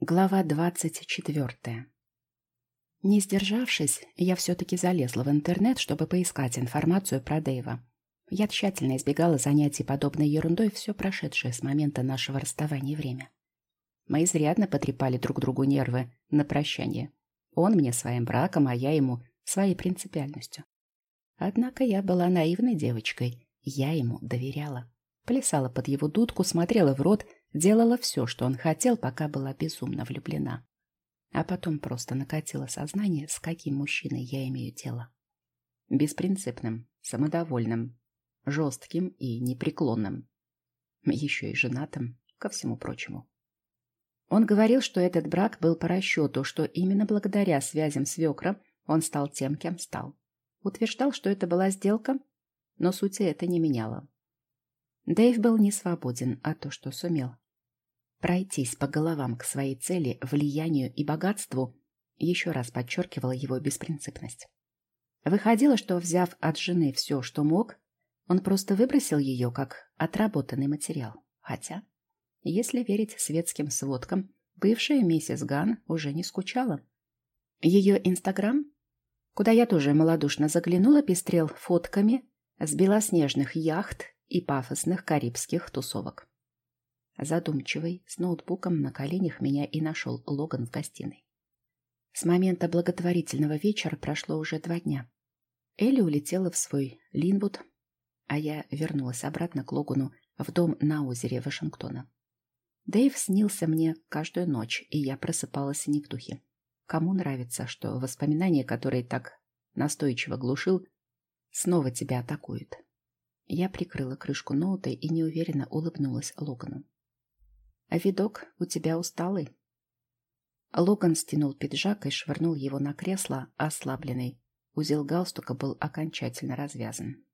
Глава двадцать четвертая. Не сдержавшись, я все-таки залезла в интернет, чтобы поискать информацию про Дэйва. Я тщательно избегала занятий подобной ерундой все прошедшее с момента нашего расставания время. Мы изрядно потрепали друг другу нервы на прощание. Он мне своим браком, а я ему своей принципиальностью. Однако я была наивной девочкой, я ему доверяла. Плясала под его дудку, смотрела в рот — Делала все, что он хотел, пока была безумно влюблена. А потом просто накатило сознание, с каким мужчиной я имею дело. Беспринципным, самодовольным, жестким и непреклонным. Еще и женатым, ко всему прочему. Он говорил, что этот брак был по расчету, что именно благодаря связям с Векром он стал тем, кем стал. Утверждал, что это была сделка, но сути это не меняло. Дэйв был не свободен, а то, что сумел. Пройтись по головам к своей цели, влиянию и богатству еще раз подчеркивало его беспринципность. Выходило, что, взяв от жены все, что мог, он просто выбросил ее как отработанный материал. Хотя, если верить светским сводкам, бывшая миссис Ган уже не скучала. Ее Инстаграм, куда я тоже малодушно заглянула, пестрел фотками с белоснежных яхт и пафосных карибских тусовок. Задумчивый, с ноутбуком на коленях меня и нашел Логан в гостиной. С момента благотворительного вечера прошло уже два дня. Элли улетела в свой Линвуд, а я вернулась обратно к Логану в дом на озере Вашингтона. Дэйв снился мне каждую ночь, и я просыпалась не в духе. Кому нравится, что воспоминания, которые так настойчиво глушил, снова тебя атакуют? Я прикрыла крышку ноута и неуверенно улыбнулась Логану. «А видок у тебя усталый?» Логан стянул пиджак и швырнул его на кресло, ослабленный. Узел галстука был окончательно развязан.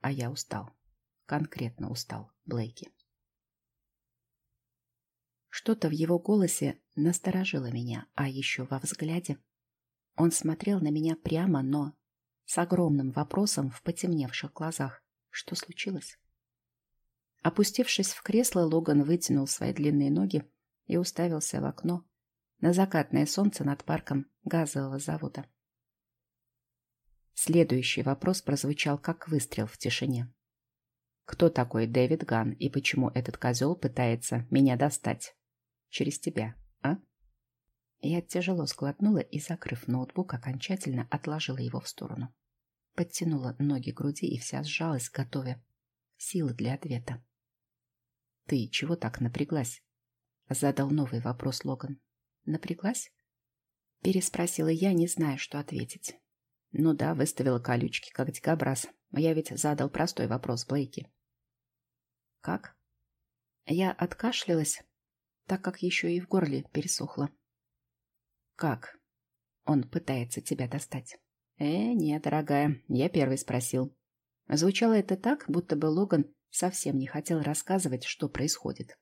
А я устал. Конкретно устал, Блейки. Что-то в его голосе насторожило меня, а еще во взгляде. Он смотрел на меня прямо, но с огромным вопросом в потемневших глазах. Что случилось? Опустившись в кресло, Логан вытянул свои длинные ноги и уставился в окно на закатное солнце над парком газового завода. Следующий вопрос прозвучал как выстрел в тишине. Кто такой Дэвид Ган и почему этот козел пытается меня достать? Через тебя, а? Я тяжело сглотнула и, закрыв ноутбук, окончательно отложила его в сторону подтянула ноги к груди и вся сжалась, готовя силы для ответа. «Ты чего так напряглась?» — задал новый вопрос Логан. «Напряглась?» — переспросила я, не зная, что ответить. «Ну да, выставила колючки, как дикобраз. Я ведь задал простой вопрос Блейки». «Как?» Я откашлялась, так как еще и в горле пересохло. «Как?» Он пытается тебя достать. «Э, нет, дорогая, я первый спросил». Звучало это так, будто бы Логан совсем не хотел рассказывать, что происходит.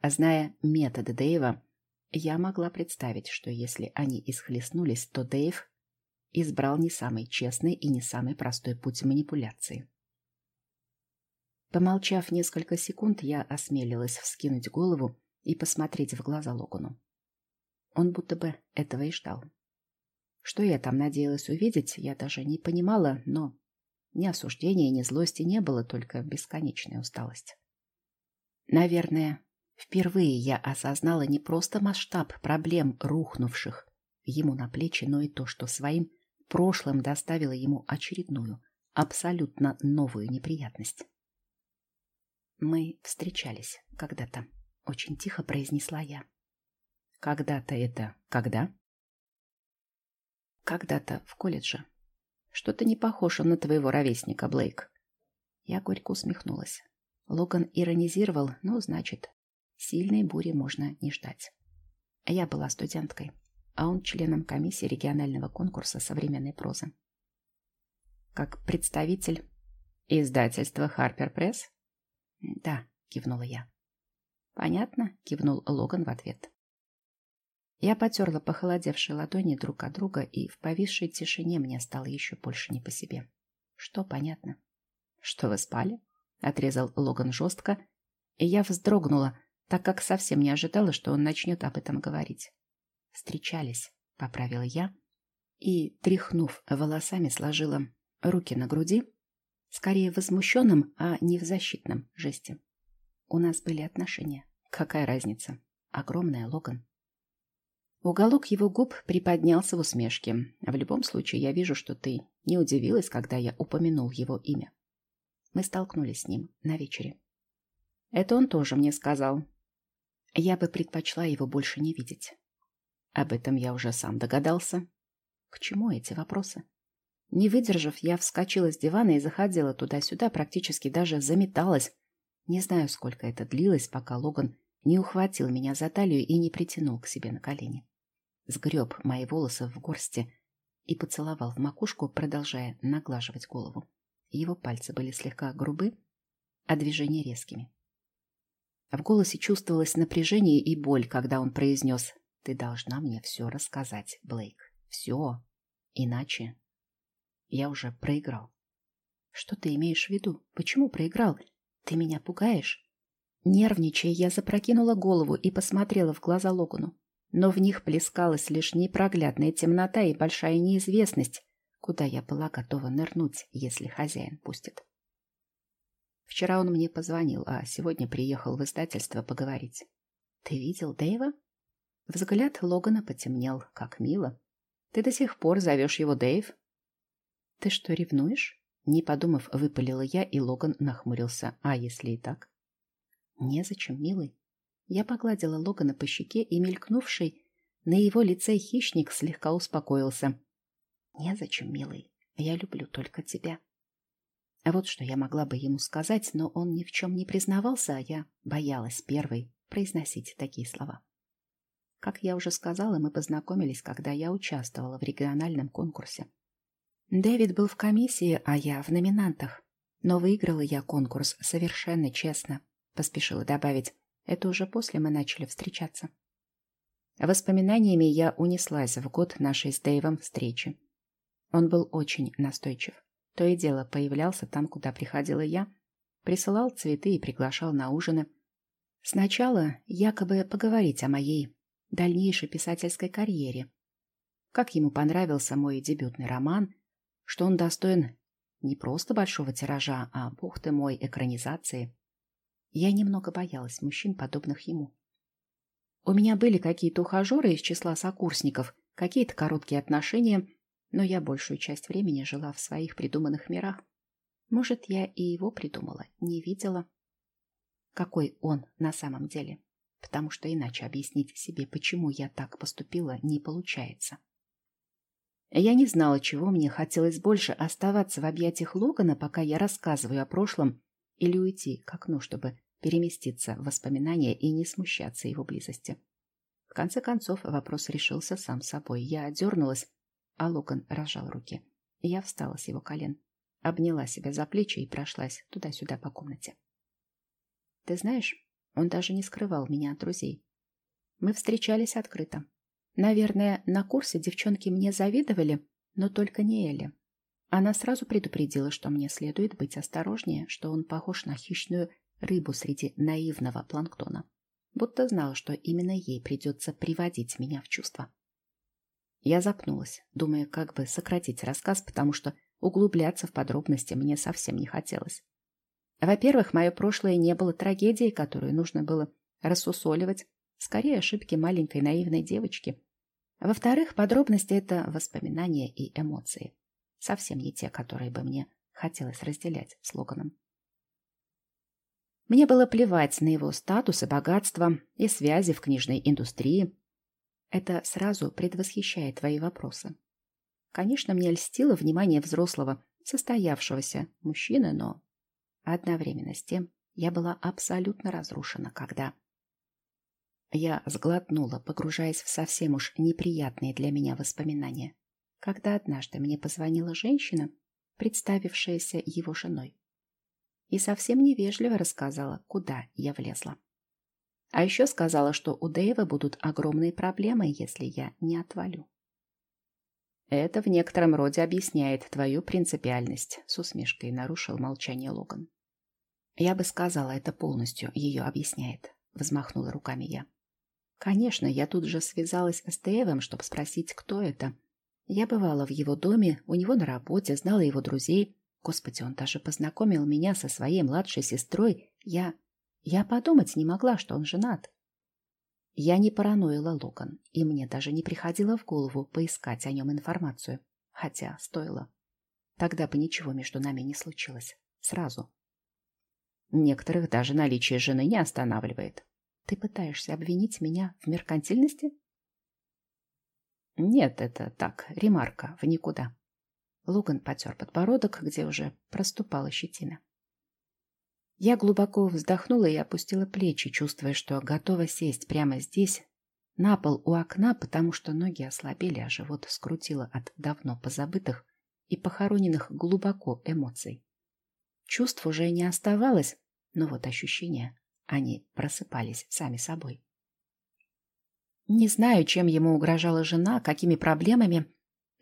А зная методы Дэйва, я могла представить, что если они исхлестнулись, то Дэйв избрал не самый честный и не самый простой путь манипуляции. Помолчав несколько секунд, я осмелилась вскинуть голову и посмотреть в глаза Логану. Он будто бы этого и ждал. Что я там надеялась увидеть, я даже не понимала, но ни осуждения, ни злости не было, только бесконечная усталость. Наверное, впервые я осознала не просто масштаб проблем, рухнувших ему на плечи, но и то, что своим прошлым доставило ему очередную, абсолютно новую неприятность. Мы встречались когда-то, очень тихо произнесла я. Когда-то это когда? Когда-то в колледже. Что-то не похож он на твоего ровесника, Блейк. Я горько усмехнулась. Логан иронизировал, ну, значит, сильной бури можно не ждать. Я была студенткой, а он членом комиссии регионального конкурса современной прозы. Как представитель издательства Харпер Пресс? Да, кивнула я. Понятно, кивнул Логан в ответ. Я потерла похолодевшие ладони друг от друга, и в повисшей тишине мне стало еще больше не по себе. Что понятно? Что вы спали? Отрезал Логан жестко, и я вздрогнула, так как совсем не ожидала, что он начнет об этом говорить. «Встречались», — поправила я, и, тряхнув волосами, сложила руки на груди, скорее в возмущенном, а не в защитном жесте. У нас были отношения. Какая разница? Огромная, Логан. Уголок его губ приподнялся в усмешке. В любом случае, я вижу, что ты не удивилась, когда я упомянул его имя. Мы столкнулись с ним на вечере. Это он тоже мне сказал. Я бы предпочла его больше не видеть. Об этом я уже сам догадался. К чему эти вопросы? Не выдержав, я вскочила с дивана и заходила туда-сюда, практически даже заметалась. Не знаю, сколько это длилось, пока Логан не ухватил меня за талию и не притянул к себе на колени. Сгреб мои волосы в горсти и поцеловал в макушку, продолжая наглаживать голову. Его пальцы были слегка грубы, а движения резкими. В голосе чувствовалось напряжение и боль, когда он произнес «Ты должна мне все рассказать, Блейк. Все. Иначе я уже проиграл». «Что ты имеешь в виду? Почему проиграл? Ты меня пугаешь?» Нервничая, я запрокинула голову и посмотрела в глаза Логану. Но в них плескалась лишь непроглядная темнота и большая неизвестность, куда я была готова нырнуть, если хозяин пустит. Вчера он мне позвонил, а сегодня приехал в издательство поговорить. «Ты видел Дэйва?» Взгляд Логана потемнел, как мило. «Ты до сих пор зовешь его Дэйв?» «Ты что, ревнуешь?» Не подумав, выпалила я, и Логан нахмурился. «А если и так?» «Незачем, милый». Я погладила Логана по щеке, и мелькнувший на его лице хищник слегка успокоился. «Незачем, милый. Я люблю только тебя». А вот что я могла бы ему сказать, но он ни в чем не признавался, а я боялась первой произносить такие слова. Как я уже сказала, мы познакомились, когда я участвовала в региональном конкурсе. Дэвид был в комиссии, а я в номинантах. Но выиграла я конкурс совершенно честно, поспешила добавить. Это уже после мы начали встречаться. Воспоминаниями я унеслась в год нашей с Дэйвом встречи. Он был очень настойчив. То и дело появлялся там, куда приходила я, присылал цветы и приглашал на ужины. Сначала якобы поговорить о моей дальнейшей писательской карьере. Как ему понравился мой дебютный роман, что он достоин не просто большого тиража, а, бухты мой, экранизации. Я немного боялась мужчин, подобных ему. У меня были какие-то ухажеры из числа сокурсников, какие-то короткие отношения, но я большую часть времени жила в своих придуманных мирах. Может, я и его придумала, не видела. Какой он на самом деле? Потому что иначе объяснить себе, почему я так поступила, не получается. Я не знала, чего мне хотелось больше оставаться в объятиях Логана, пока я рассказываю о прошлом, или уйти к окну, чтобы переместиться в воспоминания и не смущаться его близости. В конце концов, вопрос решился сам собой. Я одернулась, а Логан разжал руки. Я встала с его колен, обняла себя за плечи и прошлась туда-сюда по комнате. Ты знаешь, он даже не скрывал меня от друзей. Мы встречались открыто. Наверное, на курсе девчонки мне завидовали, но только не Элли. Она сразу предупредила, что мне следует быть осторожнее, что он похож на хищную рыбу среди наивного планктона. Будто знала, что именно ей придется приводить меня в чувство. Я запнулась, думая, как бы сократить рассказ, потому что углубляться в подробности мне совсем не хотелось. Во-первых, мое прошлое не было трагедией, которую нужно было рассусоливать, скорее ошибки маленькой наивной девочки. Во-вторых, подробности — это воспоминания и эмоции. Совсем не те, которые бы мне хотелось разделять с Логаном. Мне было плевать на его статус и богатство, и связи в книжной индустрии, это сразу предвосхищает твои вопросы. Конечно, мне льстило внимание взрослого, состоявшегося мужчины, но одновременно с тем я была абсолютно разрушена, когда... Я сглотнула, погружаясь в совсем уж неприятные для меня воспоминания, когда однажды мне позвонила женщина, представившаяся его женой, и совсем невежливо рассказала, куда я влезла. А еще сказала, что у Дэйва будут огромные проблемы, если я не отвалю. Это в некотором роде объясняет твою принципиальность, с усмешкой нарушил молчание Логан. Я бы сказала, это полностью ее объясняет. — взмахнула руками я. Конечно, я тут же связалась с Дэйвом, чтобы спросить, кто это. Я бывала в его доме, у него на работе, знала его друзей. Господи, он даже познакомил меня со своей младшей сестрой. Я... я подумать не могла, что он женат. Я не параноила Логан, и мне даже не приходило в голову поискать о нем информацию. Хотя стоило. Тогда бы ничего между нами не случилось. Сразу. Некоторых даже наличие жены не останавливает. Ты пытаешься обвинить меня в меркантильности? Нет, это так, ремарка, в никуда. Логан потер подбородок, где уже проступала щетина. Я глубоко вздохнула и опустила плечи, чувствуя, что готова сесть прямо здесь, на пол у окна, потому что ноги ослабели, а живот скрутило от давно позабытых и похороненных глубоко эмоций. Чувств уже не оставалось, но вот ощущения, они просыпались сами собой. Не знаю, чем ему угрожала жена, какими проблемами,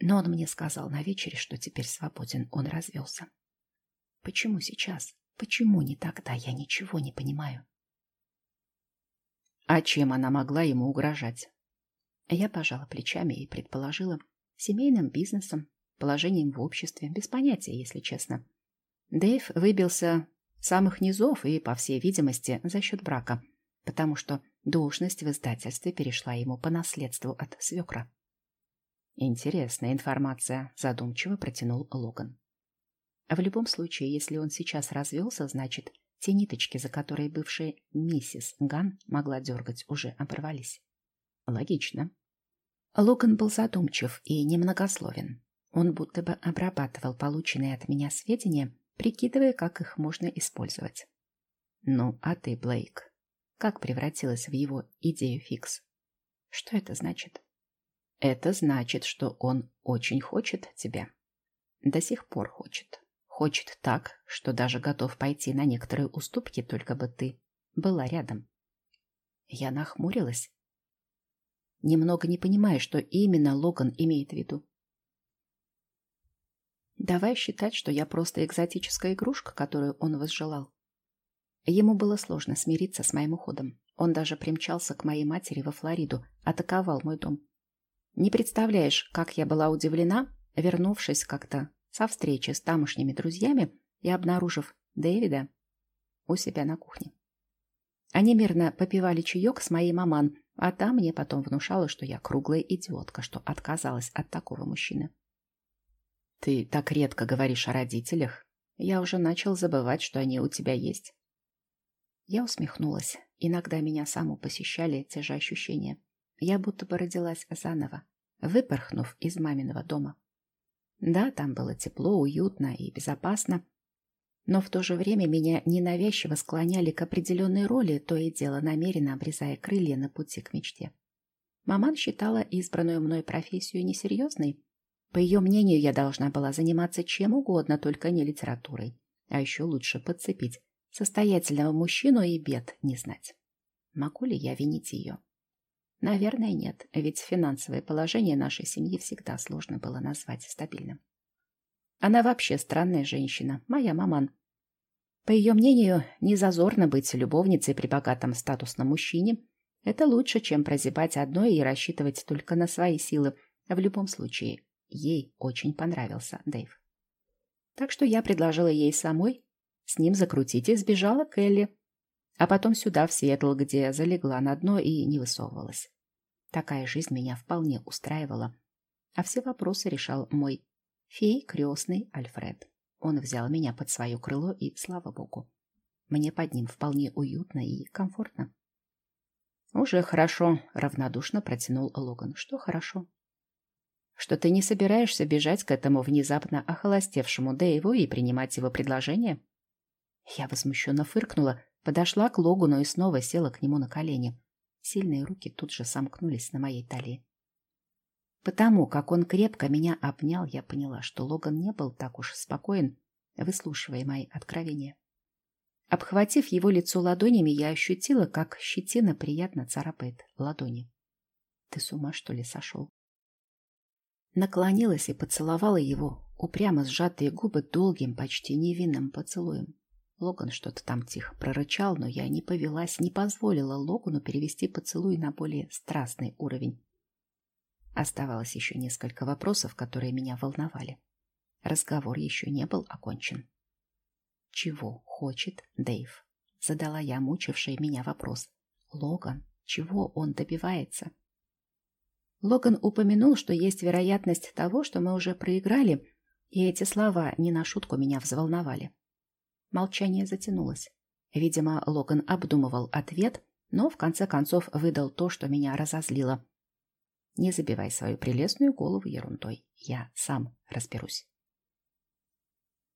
но он мне сказал на вечере, что теперь свободен, он развелся. Почему сейчас? Почему не тогда? Я ничего не понимаю. А чем она могла ему угрожать? Я пожала плечами и предположила семейным бизнесом, положением в обществе, без понятия, если честно. Дэйв выбился самых низов и, по всей видимости, за счет брака, потому что должность в издательстве перешла ему по наследству от свекра. Интересная информация, задумчиво протянул Логан. В любом случае, если он сейчас развелся, значит, те ниточки, за которые бывшая миссис Ган могла дергать, уже оборвались. Логично. Логан был задумчив и немногословен. Он будто бы обрабатывал полученные от меня сведения прикидывая, как их можно использовать. Ну, а ты, Блейк, как превратилась в его идею фикс? Что это значит? Это значит, что он очень хочет тебя. До сих пор хочет. Хочет так, что даже готов пойти на некоторые уступки, только бы ты была рядом. Я нахмурилась, немного не понимая, что именно Логан имеет в виду. Давай считать, что я просто экзотическая игрушка, которую он возжелал. Ему было сложно смириться с моим уходом. Он даже примчался к моей матери во Флориду, атаковал мой дом. Не представляешь, как я была удивлена, вернувшись как-то со встречи с тамошними друзьями и обнаружив Дэвида у себя на кухне. Они мирно попивали чаек с моей маман, а та мне потом внушала, что я круглая идиотка, что отказалась от такого мужчины. Ты так редко говоришь о родителях. Я уже начал забывать, что они у тебя есть. Я усмехнулась. Иногда меня саму посещали те же ощущения. Я будто бы родилась заново, выпорхнув из маминого дома. Да, там было тепло, уютно и безопасно, но в то же время меня ненавязчиво склоняли к определенной роли, то и дело намеренно обрезая крылья на пути к мечте. Маман считала избранную мной профессию несерьезной, по ее мнению, я должна была заниматься чем угодно, только не литературой. А еще лучше подцепить состоятельного мужчину и бед не знать. Могу ли я винить ее? Наверное, нет, ведь финансовое положение нашей семьи всегда сложно было назвать стабильным. Она вообще странная женщина, моя маман. По ее мнению, не зазорно быть любовницей при богатом статусном мужчине. Это лучше, чем прозябать одной и рассчитывать только на свои силы. В любом случае, Ей очень понравился Дэйв. Так что я предложила ей самой с ним закрутить и сбежала к Элли. А потом сюда, в Сиэтл, где залегла на дно и не высовывалась. Такая жизнь меня вполне устраивала. А все вопросы решал мой фей крестный Альфред. Он взял меня под свое крыло, и слава богу. Мне под ним вполне уютно и комфортно. «Уже хорошо», — равнодушно протянул Логан. «Что хорошо?» что ты не собираешься бежать к этому внезапно охолостевшему Дэйву и принимать его предложение?» Я возмущенно фыркнула, подошла к Логуну и снова села к нему на колени. Сильные руки тут же сомкнулись на моей талии. Потому как он крепко меня обнял, я поняла, что Логан не был так уж спокоен, выслушивая мои откровения. Обхватив его лицо ладонями, я ощутила, как щетина приятно царапает ладони. «Ты с ума, что ли, сошел?» наклонилась и поцеловала его, упрямо сжатые губы долгим, почти невинным поцелуем. Логан что-то там тихо прорычал, но я не повелась, не позволила Логану перевести поцелуй на более страстный уровень. Оставалось еще несколько вопросов, которые меня волновали. Разговор еще не был окончен. «Чего хочет Дэйв?» — задала я мучивший меня вопрос. «Логан, чего он добивается?» Логан упомянул, что есть вероятность того, что мы уже проиграли, и эти слова не на шутку меня взволновали. Молчание затянулось. Видимо, Логан обдумывал ответ, но в конце концов выдал то, что меня разозлило. Не забивай свою прелестную голову ерундой. Я сам разберусь.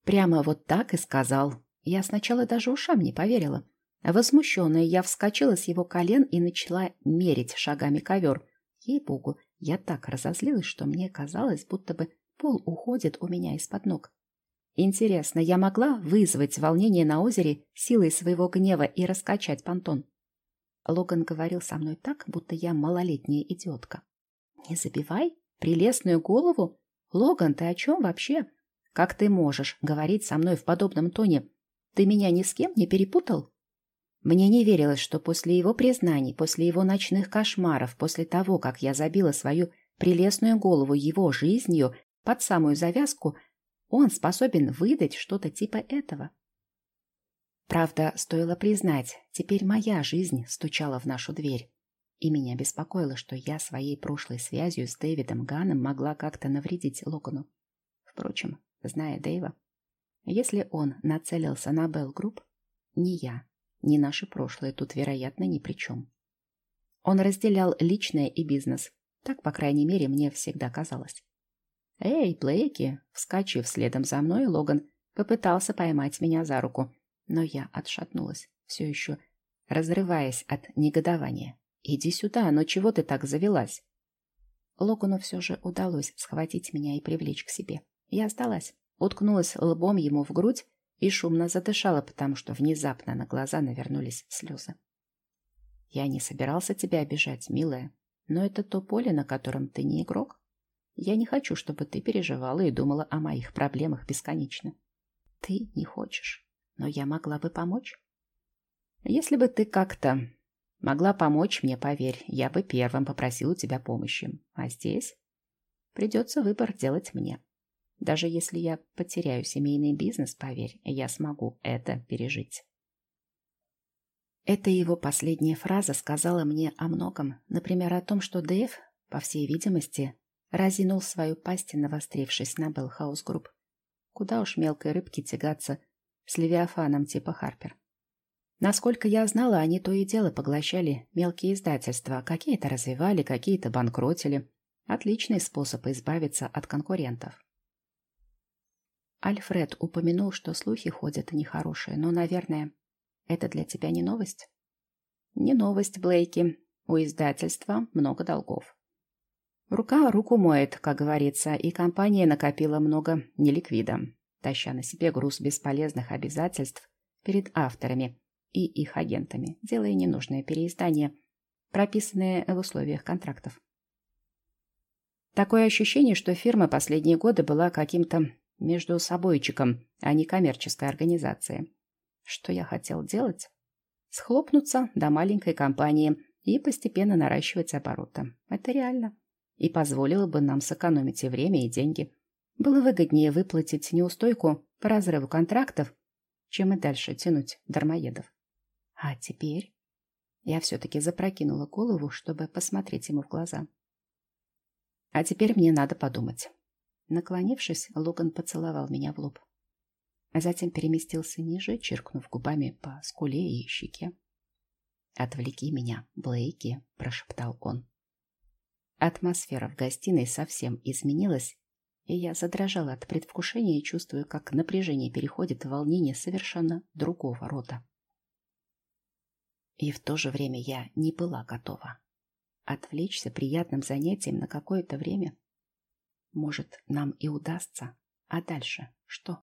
Прямо вот так и сказал. Я сначала даже ушам не поверила. Возмущенная, я вскочила с его колен и начала мерить шагами ковер. Ей-богу, я так разозлилась, что мне казалось, будто бы пол уходит у меня из-под ног. Интересно, я могла вызвать волнение на озере силой своего гнева и раскачать понтон? Логан говорил со мной так, будто я малолетняя идиотка. «Не забивай прелестную голову? Логан, ты о чем вообще? Как ты можешь говорить со мной в подобном тоне? Ты меня ни с кем не перепутал?» Мне не верилось, что после его признаний, после его ночных кошмаров, после того, как я забила свою прелестную голову его жизнью под самую завязку, он способен выдать что-то типа этого. Правда, стоило признать, теперь моя жизнь стучала в нашу дверь. И меня беспокоило, что я своей прошлой связью с Дэвидом Ганом могла как-то навредить Логану. Впрочем, зная Дэйва, если он нацелился на Белл Групп, ни я, ни наше прошлое тут, вероятно, ни при чем. Он разделял личное и бизнес. Так, по крайней мере, мне всегда казалось. «Эй, Блейки!» Вскочив следом за мной, Логан попытался поймать меня за руку, но я отшатнулась, все еще разрываясь от негодования. «Иди сюда, но чего ты так завелась?» Логану все же удалось схватить меня и привлечь к себе. Я сдалась, уткнулась лбом ему в грудь и шумно задышала, потому что внезапно на глаза навернулись слезы. «Я не собирался тебя обижать, милая, но это то поле, на котором ты не игрок. Я не хочу, чтобы ты переживала и думала о моих проблемах бесконечно. Ты не хочешь, но я могла бы помочь. Если бы ты как-то могла помочь мне, поверь, я бы первым попросил у тебя помощи. А здесь придется выбор делать мне. Даже если я потеряю семейный бизнес, поверь, я смогу это пережить. Это его последняя фраза сказала мне о многом. Например, о том, что Дэйв, по всей видимости, разинул свою пасть, навострившись на Беллхаус Групп. Куда уж мелкой рыбке тягаться с левиафаном типа Харпер. Насколько я знала, они то и дело поглощали мелкие издательства, какие-то развивали, какие-то банкротили. Отличный способ избавиться от конкурентов. Альфред упомянул, что слухи ходят нехорошие, но, наверное, это для тебя не новость? Не новость, Блейки. У издательства много долгов. Рука руку моет, как говорится, и компания накопила много неликвида, таща на себе груз бесполезных обязательств перед авторами и их агентами, делая ненужное переиздание, прописанное в условиях контрактов. Такое ощущение, что фирма последние годы была каким-то между собойчиком, а не коммерческой организацией. Что я хотел делать? Схлопнуться до маленькой компании и постепенно наращивать обороты. Это реально и позволило бы нам сэкономить и время, и деньги. Было выгоднее выплатить неустойку по разрыву контрактов, чем и дальше тянуть дармоедов. А теперь я все-таки запрокинула голову, чтобы посмотреть ему в глаза. А теперь мне надо подумать. Наклонившись, Логан поцеловал меня в лоб. А затем переместился ниже, чиркнув губами по скуле и щеке. «Отвлеки меня, Блейки», — прошептал он. Атмосфера в гостиной совсем изменилась, и я задрожала от предвкушения, чувствуя, как напряжение переходит в волнение совершенно другого рода. И в то же время я не была готова. Отвлечься приятным занятием на какое-то время. Может, нам и удастся. А дальше что?